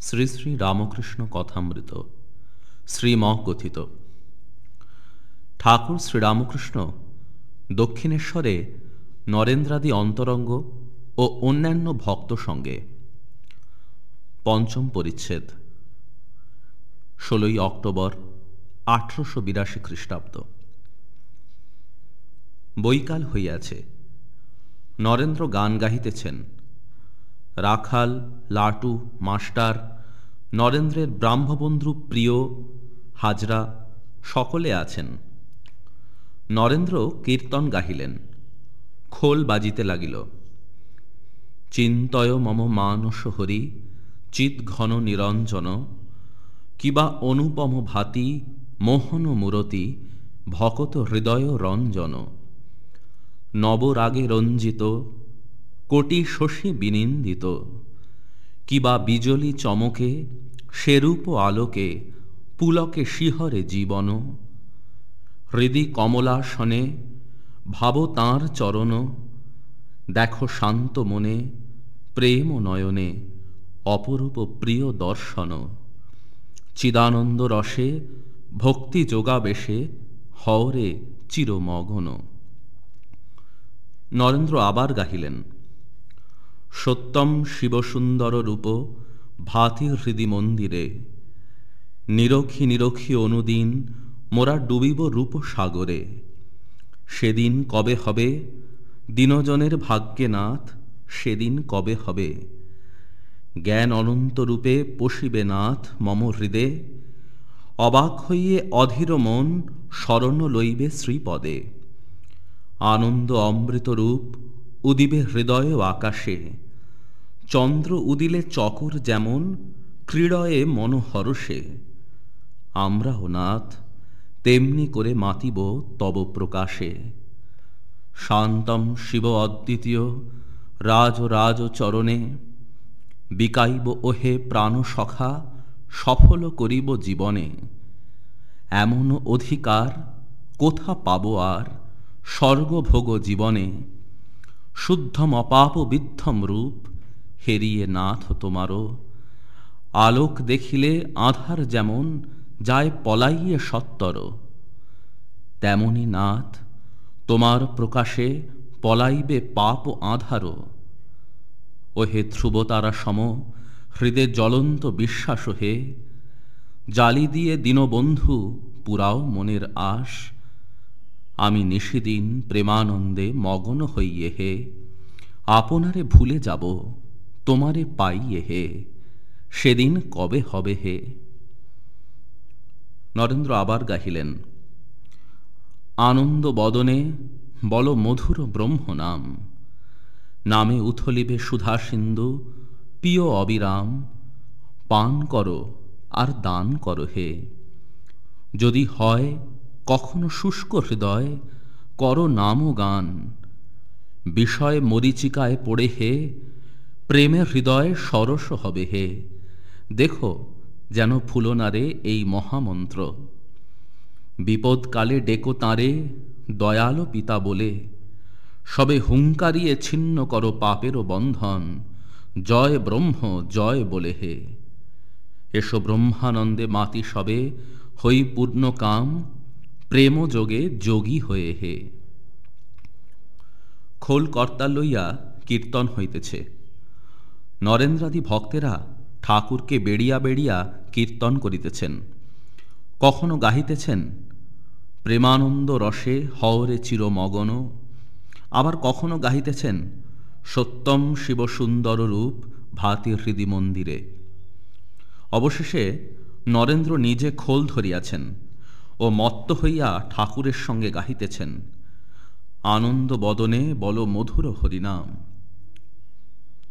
শ্রী শ্রী রামকৃষ্ণ কথামৃত শ্রীম কথিত। ঠাকুর শ্রীরামকৃষ্ণ দক্ষিণেশ্বরে নরেন্দ্রাদি অন্তরঙ্গ ও অন্যান্য ভক্ত সঙ্গে। পঞ্চম পরিচ্ছেদ, ষোলোই অক্টোবর আঠারোশো বিরাশি খ্রিস্টাব্দ। বৈকাল হইয়াছে। নরেন্দ্র গান গাহিতেছেন। রাখাল, লাটু, মাস্টার, নরেন্দ্রের ব্রাহ্মবন্ধু প্রিয়, হাজরা, সকলে আছেন। নরেন্দ্র কীর্তন গাহিলেন। খোল বাজিতে লাগিল। চিন্তয় মম মানস হরি, চিৎ ঘন নিরঞ্জন, কিবা অনুপম ভাতি, মোহন মূরতি, ভকত হৃদয় রঞ্জন। নবরাগে রঞ্জিত কোটি শশী বিনিন্দিত। কিবা বিজলি চমকে সেরূপ আলোকে পুলকে শিহরে জীবন। হৃদি কমলাসনে, ভাব তাঁর চরণ। দেখো শান্ত মনে, প্রেম নয়নে অপরূপ প্রিয় দর্শন। চিদানন্দ রসে ভক্তি যোগাবেশে হরে চিরমগন। নরেন্দ্র আবার গাহিলেন। সত্যম শিবসুন্দর রূপ ভাতি হৃদি মন্দিরে। নিরক্ষী নিরক্ষী অনুদিন মোরা ডুবিব রূপ সাগরে। সেদিন কবে হবে? দিনজনের ভাগ্যে নাথ, সেদিন কবে হবে? জ্ঞান অনন্ত রূপে পশিবে নাথ মম হৃদে। অবাক হইয়ে অধীর মন স্মরণ লইবে শ্রীপদে। আনন্দ অমৃত রূপ উদিবে হৃদয় আকাশে। চন্দ্র উদিলে চকর যেমন, ক্রীড়য়ে মনোহরসে আমরাও নাথ, তেমনি করে মাতিব তব প্রকাশে। শান্তম শিব অদ্বিতীয়, রাজ রাজ চরণে। বিকাইব ওহে প্রাণ সখা, সফল করিব জীবনে। এমন অধিকার কোথা পাব আর স্বর্গভোগ জীবনে? শুদ্ধম অপাপ বিদ্ধম রূপ হেরিয়ে নাথ তোমারও। আলোক দেখিলে আধার যেমন যায় পলাইয়ে সত্তর তেমনি নাথ তোমার প্রকাশে পলাইবে পাপ আধারও। ওহে ধ্রুবতারা সম, হৃদে জ্বলন্ত বিশ্বাস হে। জালি দিয়ে দীনবন্ধু, পুরাও মনের আশ। আমি নিশিদিন প্রেমানন্দে মগন হইয়ে হে। আপনারে ভুলে যাব। তোমারে পাইয়ে হে, সেদিন কবে হবে হে? নরেন্দ্র আবার গাহিলেন, আনন্দ বদনে বল মধুর ব্রহ্ম নাম নামে উথলিবে সুধা সিন্ধু পিয় অবিরাম, পান করো আর দান করো হে। যদি হয় কখনো শুষ্ক হৃদয়, কর নাম গান, বিষয় মরিচিকায় পড়ে হে প্রেমের হৃদয় সরস হবে হে। দেখো যেন ফুলনারে এই মহামন্ত্র। বিপদকালে ডেকো তাঁরে দয়ালো পিতা বলে। সবে হুঙ্কারিয়ে ছিন্ন করো পাপেরও বন্ধন। জয় ব্রহ্ম, জয় বলে হে। এসো ব্রহ্মানন্দে মাতি সবে হই পূর্ণ কাম, প্রেম যোগে যোগী হয়ে হে। খোল কর্তা লইয়া কীর্তন হইতেছে। নরেন্দ্রাদি ভক্তেরা ঠাকুরকে বেড়িয়া বেড়িয়া কীর্তন করিতেছেন। কখনো গাহিতেছেন, প্রেমানন্দ রসে হওরে চিরমগন আবার কখনো গাহিতেছেন, সত্যম শিব সুন্দর রূপ ভাতি হৃদি মন্দিরে অবশেষে নরেন্দ্র নিজে খোল ধরিয়াছেন ও মত্ত হইয়া ঠাকুরের সঙ্গে গাহিতেছেন, আনন্দ বদনে বল মধুর হরিনাম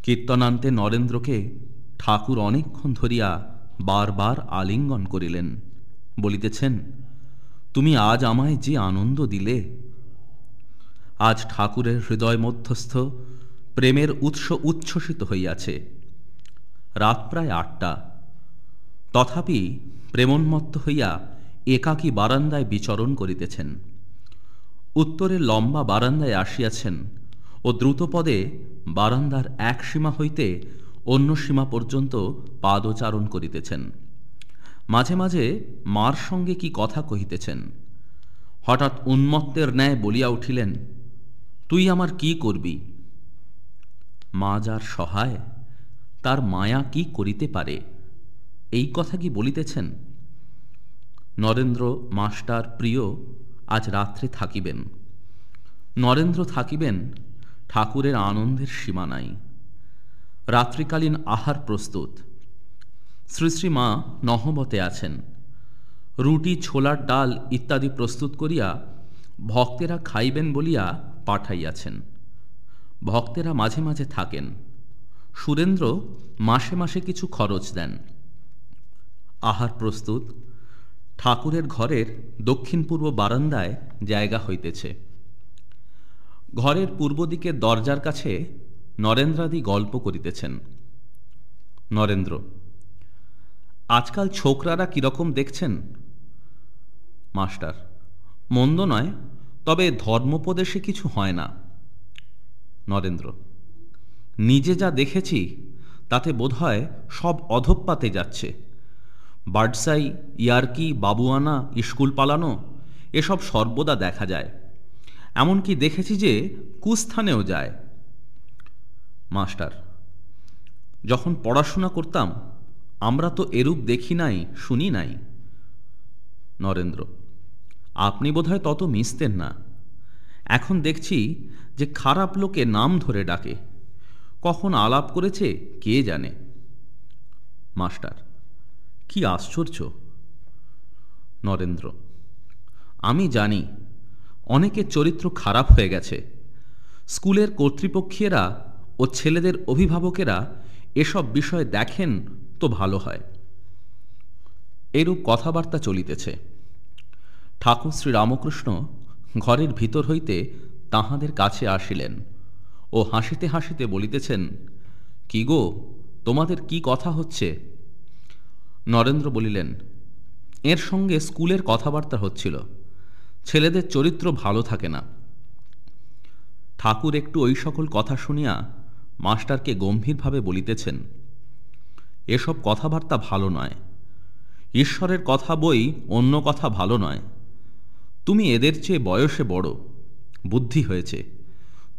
কীর্তনান্তে নরেন্দ্রকে ঠাকুর অনেকক্ষণ ধরিয়া বারবার আলিঙ্গন করিলেন। বলিতেছেন, তুমি আজ আমায় যে আনন্দ দিলে, আজ ঠাকুরের হৃদয় মধ্যস্থ প্রেমের উৎস উচ্ছ্বসিত হইয়াছে। রাত প্রায় আটটা। তথাপি প্রেমোন্মত্ত হইয়া একাকী বারান্দায় বিচরণ করিতেছেন। উত্তরে লম্বা বারান্দায় আসিয়াছেন ও দ্রুতপদে বারান্দার এক সীমা হইতে অন্য সীমা পর্যন্ত পাদোচারণ করিতেছেন। মাঝে মাঝে মার সঙ্গে কি কথা কহিতেছেন। হঠাৎ উন্মত্তের ন্যায় বলিয়া উঠিলেন, তুই আমার কি করবি? মা যার সহায়, তার মায়া কি করিতে পারে? এই কথা কি বলিতেছেন? নরেন্দ্র মাস্টার প্রিয়, আজ রাত্রে থাকিবেন। নরেন্দ্র থাকিবেন? ঠাকুরের আনন্দের সীমা নাই। রাত্রিকালীন আহার প্রস্তুত। শ্রী মা নহবতে আছেন। রুটি, ছোলার ডাল ইত্যাদি প্রস্তুত করিয়া ভক্তেরা খাইবেন বলিয়া পাঠাইয়াছেন। ভক্তেরা মাঝে মাঝে থাকেন। সুরেন্দ্র মাসে মাসে কিছু খরচ দেন। আহার প্রস্তুত। ঠাকুরের ঘরের দক্ষিণ পূর্ব বারান্দায় জায়গা হইতেছে। ঘরের পূর্ব দিকের দরজার কাছে নরেন্দ্রাদি গল্প করিতেছেন। নরেন্দ্র, আজকাল ছোকরারা কীরকম দেখছেন? মাস্টার, মন্দ নয়, তবে ধর্মোপদেশে কিছু হয় না। নরেন্দ্র, নিজে যা দেখেছি, তাতে বোধহয় সব অধপাতে যাচ্ছে। বার্ডসাই, ইয়ার্কি, বাবুয়ানা স্কুল পালানো, এসব সর্বদা দেখা যায়। এমনকি দেখেছি যে কুস্থানেও যায়। মাস্টার, যখন পড়াশোনা করতাম, আমরা তো এরূপ দেখি নাই, শুনি নাই। নরেন্দ্র, আপনি বোধহয় তত মিশতেন না। এখন দেখছি যে খারাপ লোকে নাম ধরে ডাকে। কখন আলাপ করেছে, কে জানে? মাস্টার, কি আশ্চর্য। নরেন্দ্র, আমি জানি অনেকের চরিত্র খারাপ হয়ে গেছে। স্কুলের কর্তৃপক্ষেরা ও ছেলেদের অভিভাবকেরা এসব বিষয় দেখেন তো ভালো হয়। এরূপ কথাবার্তা চলিতেছে। ঠাকুর শ্রী রামকৃষ্ণ ঘরের ভিতর হইতে তাহাদের কাছে আসিলেন ও হাসিতে হাসিতে বলিতেছেন, কি গো, তোমাদের কি কথা হচ্ছে? নরেন্দ্র বলিলেন, এর সঙ্গে স্কুলের কথাবার্তা হচ্ছিল। ছেলেদের চরিত্র ভালো থাকে না। ঠাকুর একটু ওই সকল কথা শুনিয়া মাস্টারকে গম্ভীরভাবে বলিতেছেন, এসব কথাবার্তা ভালো নয়। ঈশ্বরের কথা বই অন্য কথা ভালো নয়। তুমি এদের চেয়ে বয়সে বড়, বুদ্ধি হয়েছে।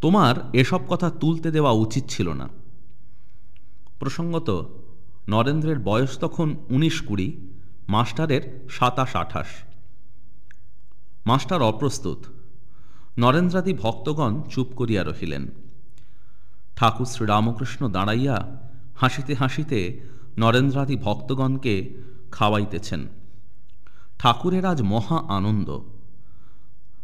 তোমার এসব কথা তুলতে দেওয়া উচিত ছিল না। প্রসঙ্গত, নরেন্দ্রের বয়স তখন উনিশ কুড়ি, মাস্টারের সাতাশ আঠাশ। মাস্টার অপ্রস্তুত। নরেন্দ্রাদি ভক্তগণ চুপ করিয়া রহিলেন। ঠাকুর শ্রীরামকৃষ্ণ দাঁড়াইয়া হাসিতে হাসিতে নরেন্দ্রাদি ভক্তগণকে খাওয়াইতেছেন। ঠাকুরের আজ মহা আনন্দ।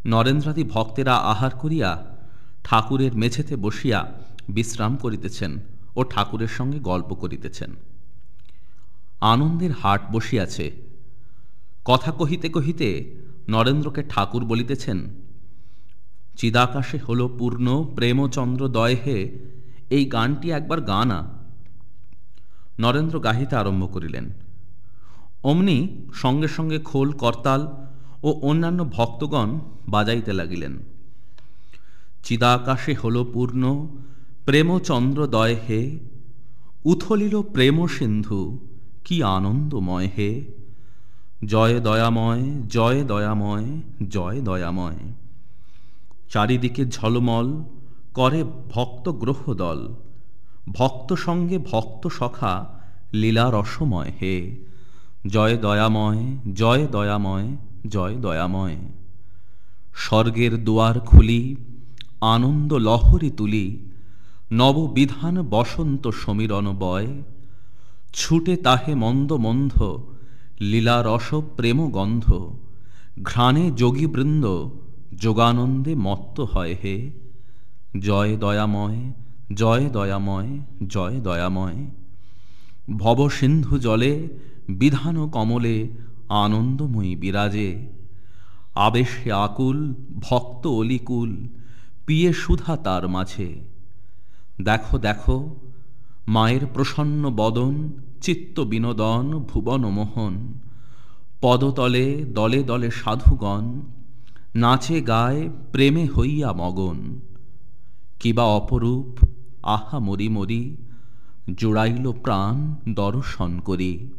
নরেন্দ্রাদি ভক্তেরা আহার করিয়া ঠাকুরের মেঝেতে বসিয়া বিশ্রাম করিতেছেন ও ঠাকুরের সঙ্গে গল্প করিতেছেন। আনন্দের হাট বসিয়াছে। কথা কহিতে কহিতে নরেন্দ্রকে ঠাকুর বলিতেছেন, চিদাকাশে হল পূর্ণ প্রেমচন্দ্র দয়হে এই গানটি একবার গানা নরেন্দ্র গাহিতে আরম্ভ করিলেন। অমনি সঙ্গে সঙ্গে খোল, করতাল ও অন্যান্য ভক্তগণ বাজাইতে লাগিলেন। চিদাকাশে হল পূর্ণ প্রেমচন্দ্রদয় হে, উথলিল প্রেম সিন্ধু কি আনন্দময় হে। জয় দয়াময় জয় দয়াময় জয় দয়াময়। চারিদিকে ঝলমল, করে ভক্ত গ্রহ দল ভক্ত সঙ্গে ভক্ত সখা, লীলা রসময় হে। জয় দয়াময় জয় দয়াময় জয় দয়াময়। স্বর্গের দুয়ার খুলি, আনন্দ লহরি তুলি, নববিধান বসন্ত সমীরণ বয়। ছুটে তাহে মন্দ মন্ধ লীলারস প্রেম গন্ধ ঘ্রাণে যোগীবৃন্দ, যোগানন্দে মত্ত হয় হে। জয় দয়াময় জয় দয়াময় জয় দয়াময়। ভবসিন্ধু জলে, বিধান কমলে, আনন্দময়ী বিরাজে। আবেশে আকুল, ভক্ত অলিকুল, পিয়ে সুধা তার মাঝে। দেখো দেখো, মায়ের প্রসন্ন বদন চিত্ত বিনোদন ভুবন মোহন। পদতলে দলে দলে সাধুগণ, নাচে গায় প্রেমে হইয়া মগন। কিবা অপরূপ, আহা মরি মরি, জোড়াইল প্রাণ দর্শন করি।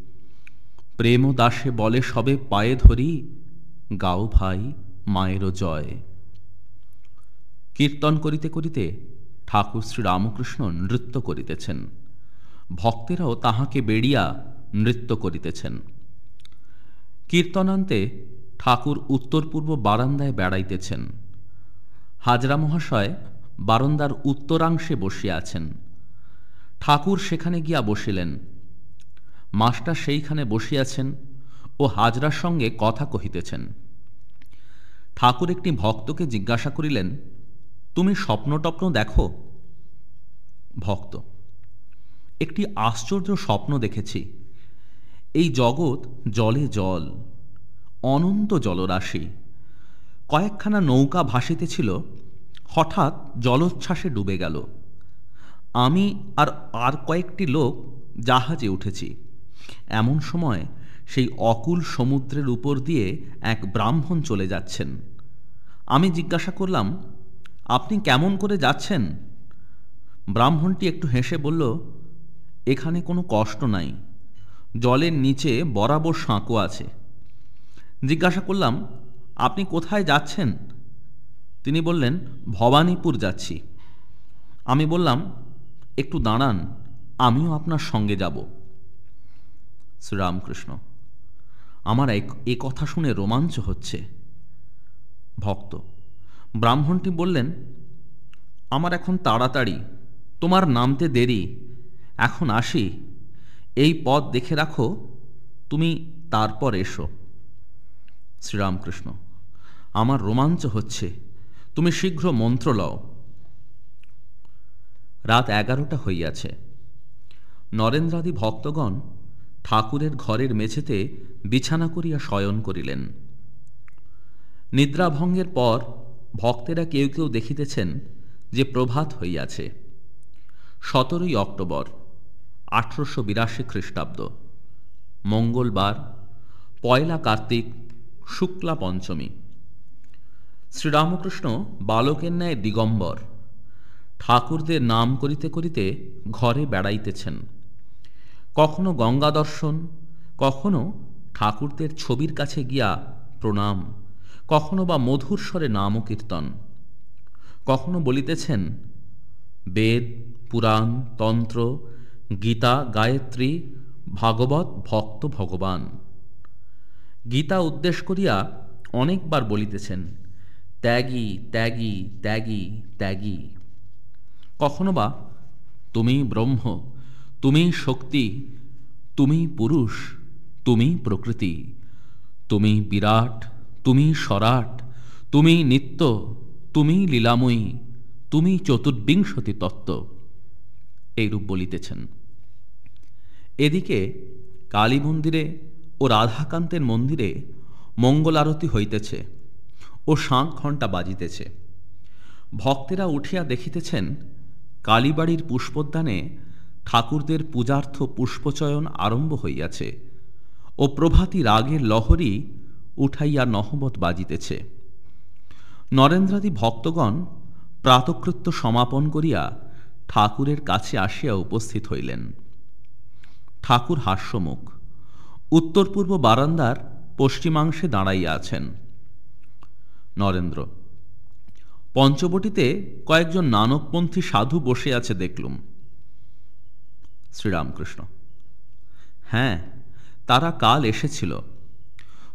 প্রেম দাসে বলে সবে পায়ে ধরি, গাও ভাই মায়েরও জয়। কীর্তন করিতে করিতে ঠাকুর শ্রী রামকৃষ্ণ নৃত্য করিতেছেন। ভক্তেরাও তাহাকে বেড়িয়া নৃত্য করিতেছেন। কীর্তনান্তে ঠাকুর উত্তর পূর্ব বারান্দায় বেড়াইতেছেন। হাজরা মহাশয় বারান্দার উত্তরাংশে বসিয়া আছেন। ঠাকুর সেখানে গিয়া বসিলেন। মাস্টার সেইখানে বসিয়াছেন ও হাজরার সঙ্গে কথা কহিতেছেন। ঠাকুর একটি ভক্তকে জিজ্ঞাসা করিলেন, তুমি স্বপ্নটপ্ন দেখো? ভক্ত একটি আশ্চর্য স্বপ্ন দেখেছি। এই জগৎ জলে জল, অনন্ত জলরাশি। কয়েকখানা নৌকা ভাসিতেছিল হঠাৎ জলোচ্ছ্বাসে ডুবে গেল। আমি আর আর কয়েকটি লোক জাহাজে উঠেছি। এমন সময় সেই অকুল সমুদ্রের উপর দিয়ে এক ব্রাহ্মণ চলে যাচ্ছেন। আমি জিজ্ঞাসা করলাম, আপনি কেমন করে যাচ্ছেন? ব্রাহ্মণটি একটু হেসে বলল এখানে কোনো কষ্ট নাই। জলের নিচে বরাবর সাঁকো আছে। জিজ্ঞাসা করলাম, আপনি কোথায় যাচ্ছেন? তিনি বললেন, ভবানীপুর যাচ্ছি। আমি বললাম, একটু দাঁড়ান, আমিও আপনার সঙ্গে যাব। শ্রীরামকৃষ্ণ, আমার এ কথা শুনে রোমাঞ্চ হচ্ছে। ভক্ত, ব্রাহ্মণটি বললেন, আমার এখন তাড়াতাড়ি, তোমার নামতে দেরি। এখন আসি। এই পথ দেখে রাখো, তুমি তারপর এসো। শ্রীরামকৃষ্ণ, আমার রোমাঞ্চ হচ্ছে, তুমি শীঘ্র মন্ত্র লও। রাত এগারোটা হইয়াছে। নরেন্দ্রাদি ভক্তগণ ঠাকুরের ঘরের মেঝেতে বিছানা করিয়া শয়ন করিলেন। নিদ্রাভঙ্গের পর ভক্তেরা কেউ কেউ দেখিতেছেন যে প্রভাত হইয়াছে। সতেরোই অক্টোবর। আঠারোশো বিরাশি খ্রিস্টাব্দ। মঙ্গলবার, পয়লা কার্তিক, শুক্লা পঞ্চমী। শ্রীরামকৃষ্ণ বালকের ন্যায় দিগম্বর ঠাকুরদের নাম করিতে করিতে ঘরে বেড়াইতেছেন। কখনো গঙ্গা দর্শন, কখনো ঠাকুরদের ছবির কাছে গিয়া প্রণাম, কখনো বা মধুর স্বরে নাম কীর্তন কখনো বলিতেছেন, বেদ, পুরাণ, তন্ত্র গীতা, গায়ত্রী, ভাগবত, ভক্ত, ভগবান। গীতা উদ্দেশ করিয়া অনেকবার বলিতেছেন, ত্যাগী ত্যাগী ত্যাগী ত্যাগী। কখনো বা তুমি ব্রহ্ম, তুমি শক্তি, তুমি পুরুষ, তুমি প্রকৃতি, তুমি বিরাট, তুমি সরাট, তুমি নিত্য, তুমি লীলাময়ী, তুমি চতুর্বিংশতি তত্ত্ব। এইরূপ বলিতেছেন। এদিকে কালী মন্দিরে ও রাধাকান্তের মন্দিরে মঙ্গল আরতি হইতেছে ও শাঁখ ঘণ্টা বাজিতেছে। ভক্তেরা উঠিয়া দেখিতেছেন কালীবাড়ির পুষ্পোদ্যানে ঠাকুরদের পূজার্থ পুষ্পচয়ন আরম্ভ হইয়াছে ও প্রভাতী রাগের লহরী উঠাইয়া নহবত বাজিতেছে। নরেন্দ্রাদি ভক্তগণ প্রাতকৃত্য সমাপন করিয়া ঠাকুরের কাছে আসিয়া উপস্থিত হইলেন। ঠাকুর হাস্যমুখ। উত্তর পূর্ব বারান্দার পশ্চিমাংশে দাঁড়াইয়া আছেন। নরেন্দ্র, পঞ্চবটিতে কয়েকজন নানকপন্থী সাধু বসে আছে দেখলুম। শ্রীরামকৃষ্ণ হ্যাঁ তারা কাল এসেছিল।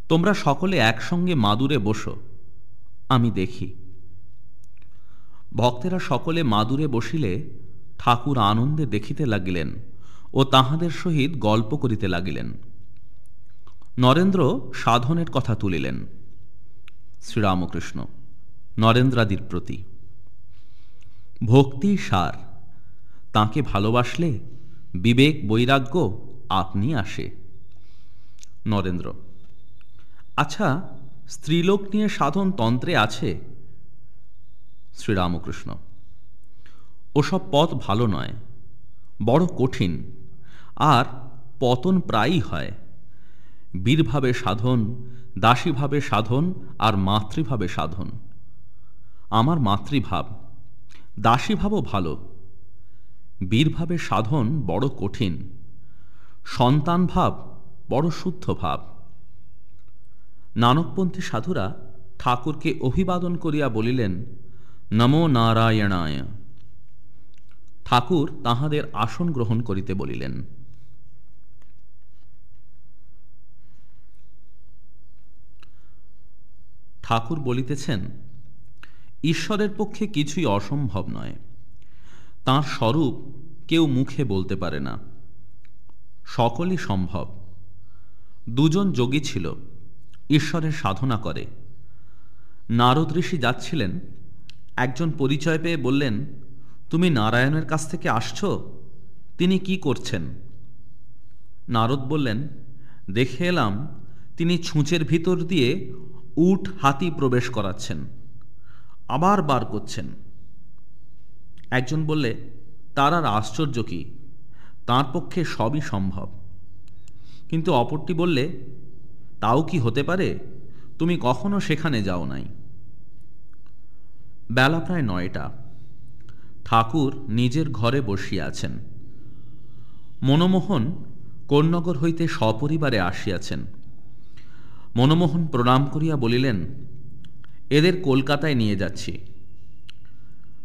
তোমরা সকলে একসঙ্গে মাদুরে বসো, আমি দেখি। ভক্তেরা সকলে মাদুরে বসিলে ঠাকুর আনন্দে দেখিতে লাগিলেন। ও তাহাদের সহিত গল্প করিতে লাগিলেন। নরেন্দ্র সাধনের কথা তুলিলেন। শ্রীরামকৃষ্ণ, নরেন্দ্রাদির প্রতি। ভক্তি সার, তাকে ভালোবাসলে বিবেক বৈরাগ্য আপনি আসে। নরেন্দ্র আচ্ছা স্ত্রীলোক নিয়ে সাধন তন্ত্রে আছে? শ্রীরামকৃষ্ণ, ওসব পথ ভালো নয়, বড় কঠিন। আর পতন প্রায়ই হয়। বীরভাবে সাধন, দাসীভাবে সাধন আর মাতৃভাবে সাধন। আমার মাতৃভাব, দাসীভাবও ভালো। বীরভাবে সাধন বড় কঠিন। সন্তান ভাব বড় শুদ্ধ ভাব। নানকপন্থী সাধুরা ঠাকুরকে অভিবাদন করিয়া বলিলেন, নমো নারায়ণায়। ঠাকুর তাহাদের আসন গ্রহণ করিতে বলিলেন। ঠাকুর বলিতেছেন, ঈশ্বরের পক্ষে কিছুই অসম্ভব নয়। তাঁর স্বরূপ কেউ মুখে বলতে পারে না। সকলই সম্ভব। দুজন যোগী ছিল, ঈশ্বরের সাধনা করে। নারদ ঋষি যাচ্ছিলেন। একজন পরিচয় পেয়ে বললেন, তুমি নারায়ণের কাছ থেকে আসছ? তিনি কি করছেন? নারদ বললেন, দেখে এলাম, তিনি ছুঁচের ভিতর দিয়ে উট হাতি প্রবেশ করাচ্ছেন, আবার বার করছেন। একজন বললে, তার আর আশ্চর্য কি? তাঁর পক্ষে সবই সম্ভব। কিন্তু অপরটি বললে, তাও কি হতে পারে? তুমি কখনো সেখানে যাও নাই। বেলা প্রায় নয়টা। ঠাকুর নিজের ঘরে বসিয়া আছেন। মনমোহন কোন্নগর হইতে সপরিবারে আসিয়াছেন। মনমোহন প্রণাম করিয়া বলিলেন, এদের কলকাতায় নিয়ে যাচ্ছি।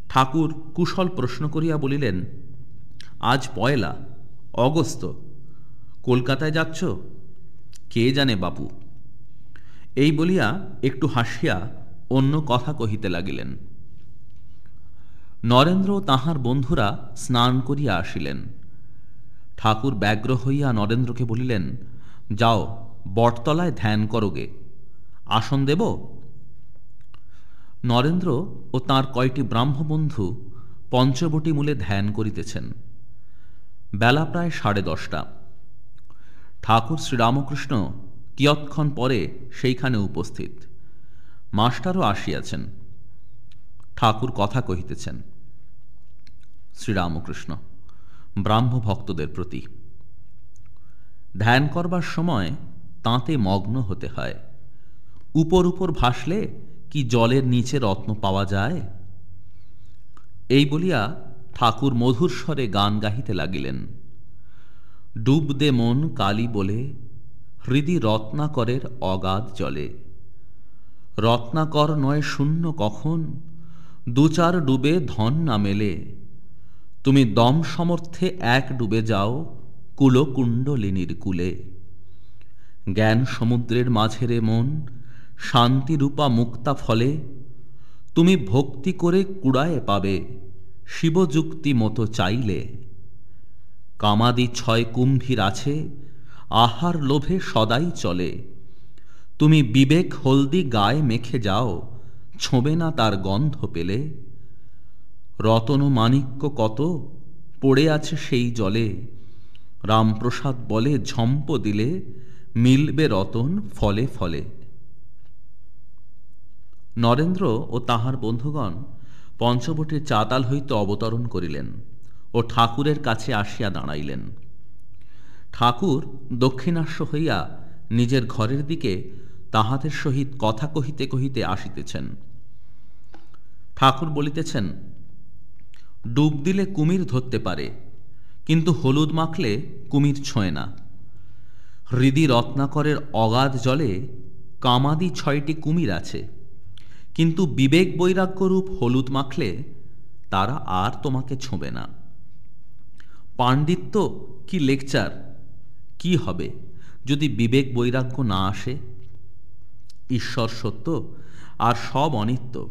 ঠাকুর কুশল প্রশ্ন করিয়া বলিলেন, আজ পয়লা, অগস্ত, কলকাতায় যাচ্ছ? কে জানে বাপু? এই বলিয়া একটু হাসিয়া অন্য কথা কহিতে লাগিলেন। নরেন্দ্র তাহার বন্ধুরা স্নান করিয়া আসিলেন। ঠাকুর ব্যগ্র হইয়া নরেন্দ্রকে বলিলেন, যাও বটতলায় ধ্যান করোগে আসন দেব? নরেন্দ্র ও তার কয়টি ব্রাহ্মবন্ধু পঞ্চবটি মূলে ধ্যান করিতেছেন। বেলা প্রায় সাড়ে দশটা। ঠাকুর শ্রীরামকৃষ্ণ কিয়ৎক্ষণ পরে সেইখানে উপস্থিত। মাস্টারও আসিয়াছেন। ঠাকুর কথা কহিতেছেন, শ্রীরামকৃষ্ণ ব্রাহ্ম ভক্তদের প্রতি ধ্যান করবার সময় তাঁতে মগ্ন হতে হয়। উপর উপর ভাসলে কি জলের নিচে রত্ন পাওয়া যায়? এই বলিয়া ঠাকুর মধুর স্বরে গান গাহিতে লাগিলেন। ডুব দে মন কালী বলে, হৃদি রত্নাকরের অগাধ জলে। রত্নাকর নয় শূন্য কখন, দু চার ডুবে ধন না মেলে। তুমি দম সমর্থে এক ডুবে যাও, কুলকুণ্ডলিনীর কুলে। জ্ঞান সমুদ্রের মাঝেরে মন শান্তিরূপা মুক্তা ফলে, তুমি ভক্তি করে কুড়ায় পাবে, শিবযুক্তি মতো চাইলে। কামাদি ছয় কুম্ভীর আছে, আহার লোভে সদাই চলে। তুমি বিবেক হলদি গায়ে মেখে যাও, ছোঁবে না তার গন্ধ পেলে। রতন মাণিক্য কত, পড়ে আছে সেই জলে। রামপ্রসাদ বলে ঝম্প দিলে মিলবে রতন ফলে ফলে। নরেন্দ্র ও তাহার বন্ধুগণ পঞ্চবটির চাতাল হইতে অবতরণ করিলেন ও ঠাকুরের কাছে আসিয়া দাঁড়াইলেন। ঠাকুর দক্ষিণাস্য হইয়া নিজের ঘরের দিকে তাহাদের সহিত কথা কহিতে কহিতে আসিতেছেন। ঠাকুর বলিতেছেন, ডুব দিলে কুমির ধরতে পারে, কিন্তু হলুদ মাখলে কুমির ছোঁয় না। হৃদি রত্নাকরের অগাধ জলে কামাদি ছয়টি কুমির আছে। কিন্তু বিবেক বৈরাগ্যরূপ হলুদ মাখলে তারা আর তোমাকে ছোঁবে না। পাণ্ডিত্য কি লেকচার? কি হবে যদি বিবেক বৈরাগ্য না আসে? ঈশ্বর সত্য আর সব অনিত্য।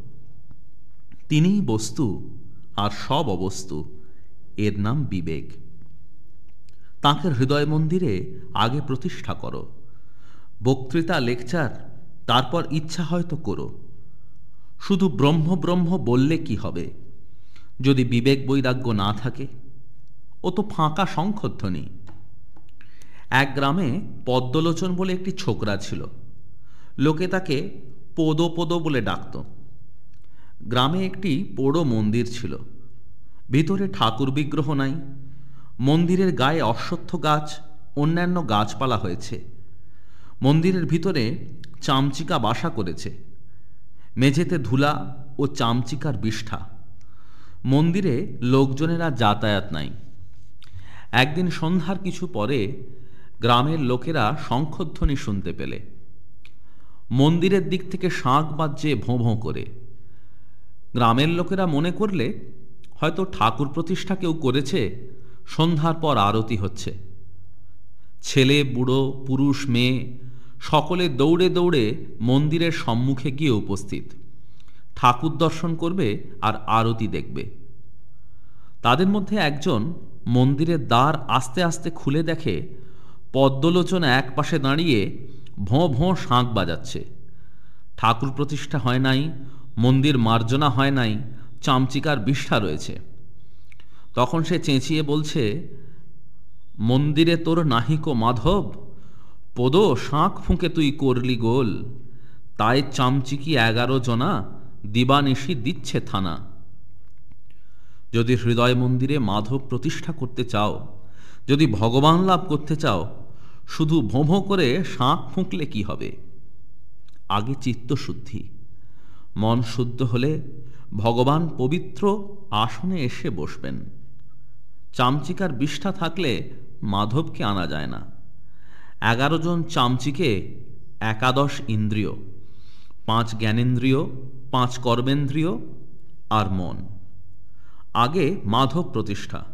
তিনিই বস্তু আর সব অবস্তু। এর নাম বিবেক। তাঁকে হৃদয় মন্দিরে আগে প্রতিষ্ঠা করো। বক্তৃতা, লেকচার, তারপর ইচ্ছা হয়তো করো। শুধু ব্রহ্ম ব্রহ্ম বললে কি হবে? যদি বিবেক বৈরাগ্য না থাকে, ও তো ফাঁকা শঙ্খধ্বনি এক গ্রামে পদ্মলোচন বলে একটি ছোকরা ছিল। লোকে তাকে পোদো পোদো বলে ডাকত। গ্রামে একটি পোড়ো মন্দির ছিল। ভিতরে ঠাকুর বিগ্রহ নাই মন্দিরের গায়ে অশ্বত্থ গাছ, অন্যান্য গাছপালা হয়েছে। মন্দিরের ভিতরে চামচিকা বাসা করেছে। মেঝেতে ধুলা ও চামচিকার বিষ্ঠা। মন্দিরে লোকজনেরা যাতায়াত নাই। একদিন সন্ধ্যার কিছু পরে গ্রামের লোকেরা শঙ্খধ্বনি শুনতে পেলে। মন্দিরের দিক থেকে শাঁখ বাজছে ভোঁ ভোঁ করে। গ্রামের লোকেরা মনে করলে, হয়তো ঠাকুর প্রতিষ্ঠা কেউ করেছে সন্ধ্যার পর আরতি হচ্ছে। ছেলে, বুড়ো, পুরুষ, মেয়ে, সকলে দৌড়ে দৌড়ে মন্দিরের সম্মুখে গিয়ে উপস্থিত। ঠাকুর দর্শন করবে আর আরতি দেখবে। তাদের মধ্যে একজন মন্দিরের দ্বার আস্তে আস্তে খুলে দেখে, পদ্মলোচন এক পাশে দাঁড়িয়ে ভোঁ ভোঁ শাঁখ বাজাচ্ছে। ঠাকুর প্রতিষ্ঠা হয় নাই, মন্দির মার্জনা হয় নাই, চামচিকার বিষ্ঠা রয়েছে। তখন সে চেঁচিয়ে বলছে, মন্দিরে তোর নাহিক মাধব? পদ শাঁখ ফুঁকে তুই করলি গোল। তাই চামচিকি এগারো জনা দিবানিশি দিচ্ছে থানা। যদি হৃদয় মন্দিরে মাধব প্রতিষ্ঠা করতে চাও, যদি ভগবান লাভ করতে চাও, শুধু ভোঁ করে শাঁখ ফুঁকলে কি হবে? আগে চিত্তশুদ্ধি। মন শুদ্ধ হলে ভগবান পবিত্র আসনে এসে বসবেন। চামচিকার বিষ্ঠা থাকলে মাধবকে আনা যায় না। এগারো জন চামচিকে একাদশ ইন্দ্রিয়, পাঁচ জ্ঞানেন্দ্রিয়, পাঁচ কর্মেন্দ্রিয় আর মন। আগে মাধব প্রতিষ্ঠা।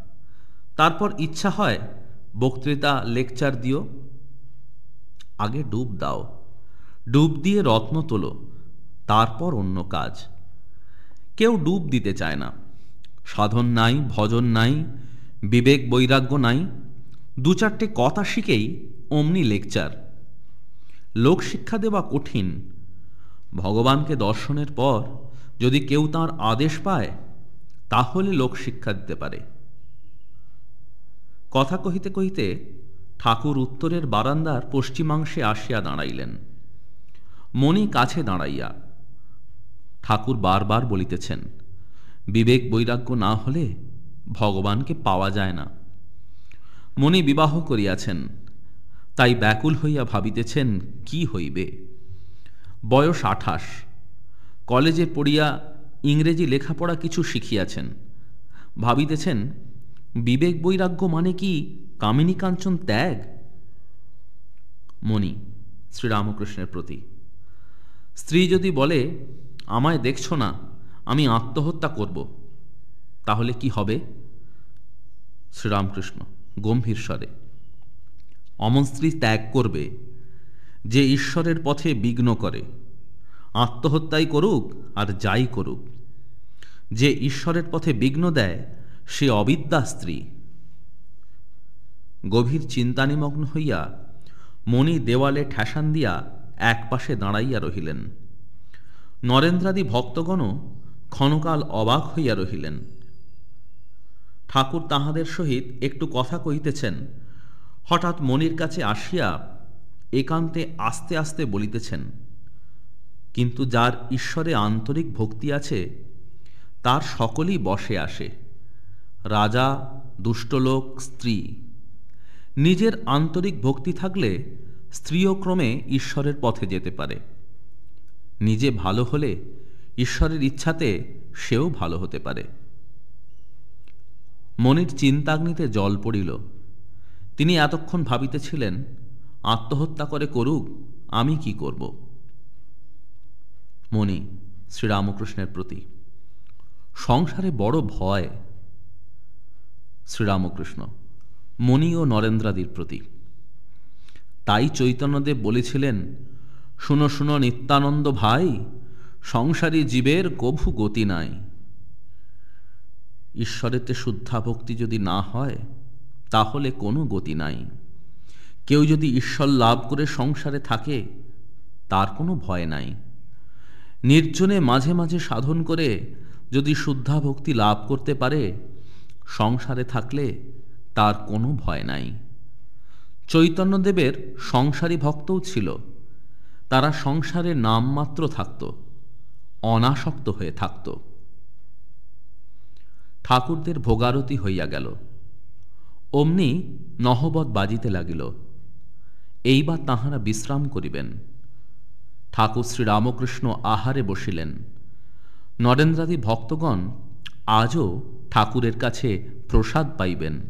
তারপর ইচ্ছা হয়, বক্তৃতা, লেকচার দিও। আগে ডুব দাও। ডুব দিয়ে রত্ন তোলো। তারপর অন্য কাজ। কেউ ডুব দিতে চায় না। সাধন নাই, ভজন নাই বিবেক বৈরাগ্য নাই। দু চারটে কথা শিখেই অমনি লেকচার। লোক শিক্ষা দেওয়া কঠিন। ভগবানকে দর্শনের পর যদি কেউ তার আদেশ পায়, তাহলে লোক শিক্ষা দিতে পারে। কথা কহিতে কহিতে ঠাকুর উত্তরের বারান্দার পশ্চিমাংশে আসিয়া দাঁড়াইলেন। মণি কাছে দাঁড়াইয়া ঠাকুর বারবার বলিতেছেন, বিবেক বৈরাগ্য না হলে ভগবানকে পাওয়া যায় না। মণি বিবাহ করিয়াছেন, তাই ব্যাকুল হইয়া ভাবিতেছেন কি হইবে। বয়স আঠাশ, কলেজে পড়িয়া ইংরেজি লেখাপড়া কিছু শিখিয়াছেন। ভাবিতেছেন, বিবেক বৈরাগ্য মানে কি কামিনী কাঞ্চন ত্যাগ? মণি, শ্রীরামকৃষ্ণের প্রতি, স্ত্রী যদি বলে, আমায় দেখছ না, আমি আত্মহত্যা করব। তাহলে কি হবে? শ্রীরামকৃষ্ণ, গম্ভীর স্বরে, অমন স্ত্রী ত্যাগ করবে যে ঈশ্বরের পথে বিঘ্ন করে। আত্মহত্যাই করুক আর যাই করুক। যে ঈশ্বরের পথে বিঘ্ন দেয়, সে অবিদ্যা স্ত্রী। গভীর চিন্তানিমগ্ন হইয়া মণি দেওয়ালে ঠেসান দিয়া এক পাশে দাঁড়াইয়া রহিলেন। নরেন্দ্রাদি ভক্তগণও ক্ষণকাল অবাক হইয়া রহিলেন। ঠাকুর তাহাদের সহিত একটু কথা কহিতেছেন। হঠাৎ মনির কাছে আসিয়া একান্তে আস্তে আস্তে বলিতেছেন, কিন্তু যার ঈশ্বরে আন্তরিক ভক্তি আছে, তার সকলেই বসে আসে। রাজা, দুষ্টলোক, স্ত্রী, নিজের আন্তরিক ভক্তি থাকলে স্ত্রীও ক্রমে ঈশ্বরের পথে যেতে পারে। নিজে ভালো হলে ঈশ্বরের ইচ্ছাতে সেও ভালো হতে পারে। মনির চিন্তাগ্নিতে জল পড়িল। তিনি এতক্ষণ ভাবিতেছিলেন, আত্মহত্যা করে করুক, আমি কি করব? মণি শ্রীরামকৃষ্ণের প্রতি, সংসারে বড় ভয়। শ্রীরামকৃষ্ণ, মণি ও নরেন্দ্রাদির প্রতি, তাই চৈতন্যদেব বলেছিলেন, শুনো শুনো নিত্যানন্দ ভাই, সংসারী জীবের কভু গতি নাই। ঈশ্বরেতে শুদ্ধা ভক্তি যদি না হয়, তাহলে কোনো গতি নাই। কেউ যদি ঈশ্বর লাভ করে সংসারে থাকে, তার কোনো ভয় নাই। নির্জনে মাঝে মাঝে সাধন করে যদি শুদ্ধা ভক্তি লাভ করতে পারে, সংসারে থাকলে তার কোনো ভয় নাই। চৈতন্যদেবের সংসারী ভক্তও ছিল। তারা সংসারে নামমাত্র থাকত, অনাসক্ত হয়ে থাকত। ঠাকুরদের ভোগারতি হইয়া গেল। অমনি নহবত বাজিতে লাগিল। এইবার তাহারা বিশ্রাম করিবেন। ঠাকুর শ্রীরামকৃষ্ণ আহারে বসিলেন। নরেন্দ্রাদি ভক্তগণ আজও ঠাকুরের কাছে প্রসাদ পাইবেন।